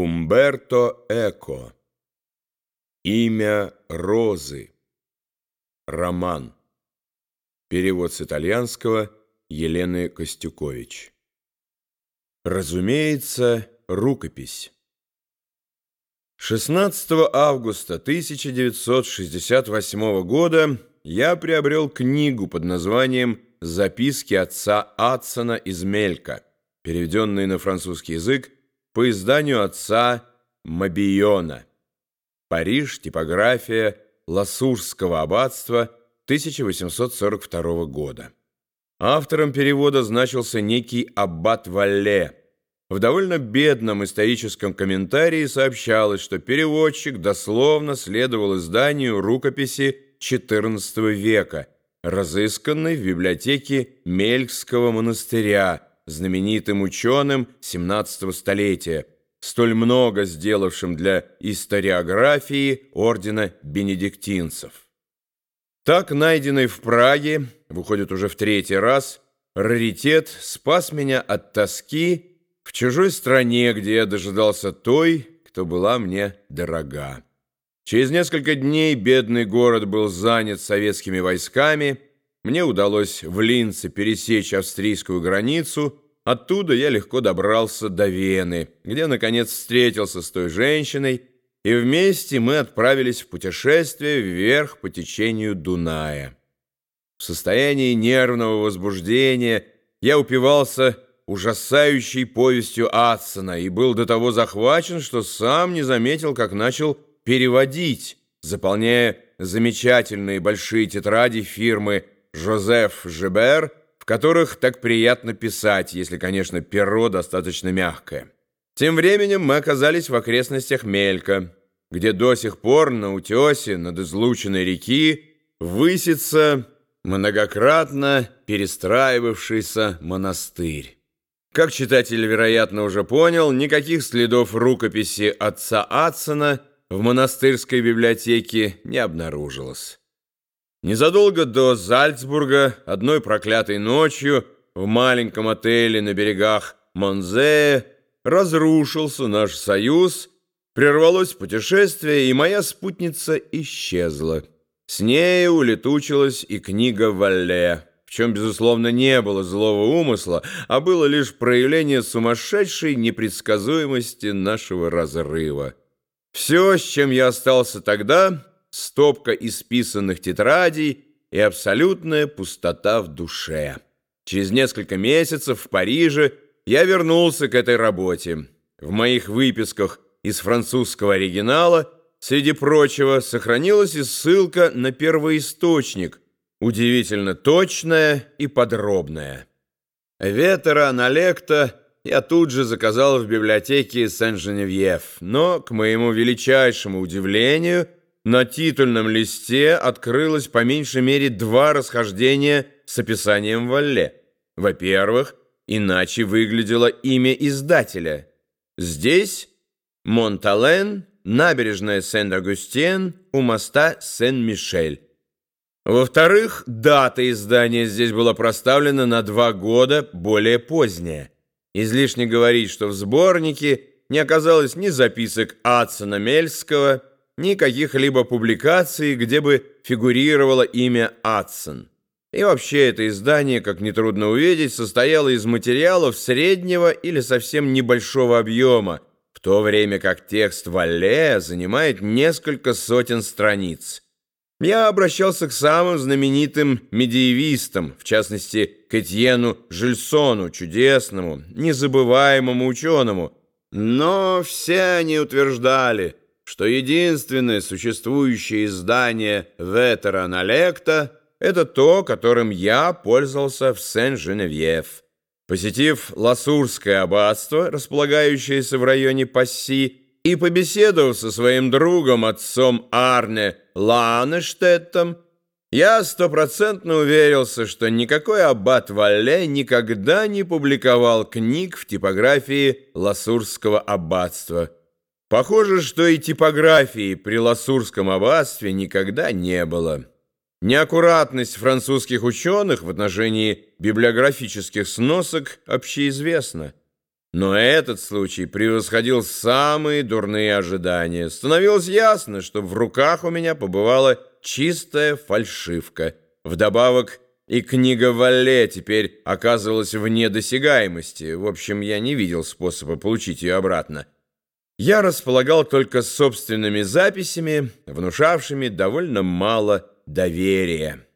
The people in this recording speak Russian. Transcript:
Умберто Эко. Имя Розы. Роман. Перевод с итальянского Елены Костюкович. Разумеется, рукопись. 16 августа 1968 года я приобрел книгу под названием «Записки отца Атсона из Мелька», переведенные на французский язык по изданию отца Мабиона. Париж, типография Лассурского аббатства 1842 года. Автором перевода значился некий аббат Валле. В довольно бедном историческом комментарии сообщалось, что переводчик дословно следовал изданию рукописи XIV века, разысканной в библиотеке Мелькского монастыря, знаменитым ученым 17 столетия, столь много сделавшим для историографии ордена бенедиктинцев. Так, найденный в Праге, выходит уже в третий раз, раритет спас меня от тоски в чужой стране, где я дожидался той, кто была мне дорога. Через несколько дней бедный город был занят советскими войсками – мне удалось в Линце пересечь австрийскую границу. Оттуда я легко добрался до Вены, где, наконец, встретился с той женщиной, и вместе мы отправились в путешествие вверх по течению Дуная. В состоянии нервного возбуждения я упивался ужасающей повестью Адсона и был до того захвачен, что сам не заметил, как начал переводить, заполняя замечательные большие тетради фирмы Жозеф Жебер, в которых так приятно писать, если, конечно, перо достаточно мягкое. Тем временем мы оказались в окрестностях Мелька, где до сих пор на утесе над излученной реки высится многократно перестраивавшийся монастырь. Как читатель, вероятно, уже понял, никаких следов рукописи отца Атсона в монастырской библиотеке не обнаружилось. Незадолго до Зальцбурга, одной проклятой ночью, в маленьком отеле на берегах Монзея, разрушился наш союз, прервалось путешествие, и моя спутница исчезла. С ней улетучилась и книга Валле, в чем, безусловно, не было злого умысла, а было лишь проявление сумасшедшей непредсказуемости нашего разрыва. Все, с чем я остался тогда стопка исписанных тетрадей и абсолютная пустота в душе. Через несколько месяцев в Париже я вернулся к этой работе. В моих выписках из французского оригинала, среди прочего, сохранилась и ссылка на первоисточник, удивительно точная и подробная. Ветера на лекта я тут же заказал в библиотеке Сен-Женевьев, но, к моему величайшему удивлению, на титульном листе открылось по меньшей мере два расхождения с описанием Валле. Во-первых, иначе выглядело имя издателя. Здесь Монтален, набережная Сен-Агустен у моста Сен-Мишель. Во-вторых, дата издания здесь была проставлена на два года более поздняя. Излишне говорить, что в сборнике не оказалось ни записок Адсона Мельского, ни каких-либо публикаций, где бы фигурировало имя Адсон. И вообще это издание, как нетрудно увидеть, состояло из материалов среднего или совсем небольшого объема, в то время как текст Валле занимает несколько сотен страниц. Я обращался к самым знаменитым медиевистам, в частности, к Этьену Жильсону, чудесному, незабываемому ученому, но все они утверждали – что единственное существующее издание Ветера Налекта — это то, которым я пользовался в Сен-Женевьев. Посетив Ласурское аббатство, располагающееся в районе Пасси, и побеседовав со своим другом, отцом Арне Ланештеттом, я стопроцентно уверился, что никакой аббат Валле никогда не публиковал книг в типографии Ласурского аббатства — Похоже, что и типографии при Лассурском аббатстве никогда не было. Неаккуратность французских ученых в отношении библиографических сносок общеизвестна. Но этот случай превосходил самые дурные ожидания. Становилось ясно, что в руках у меня побывала чистая фальшивка. Вдобавок и книга Валле теперь оказывалась вне досягаемости. В общем, я не видел способа получить ее обратно. Я располагал только собственными записями, внушавшими довольно мало доверия.